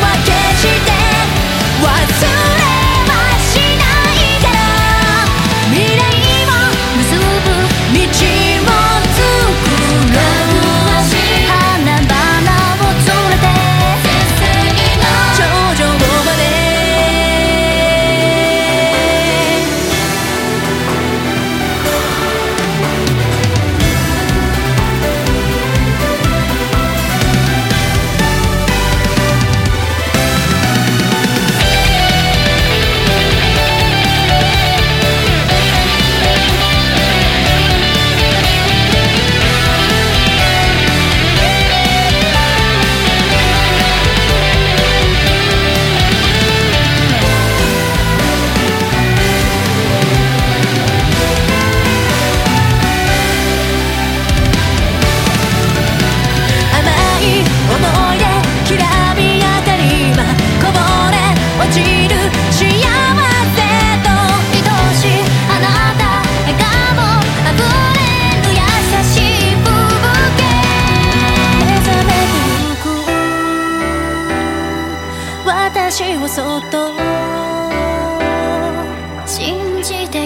は決して忘れをそっと信じて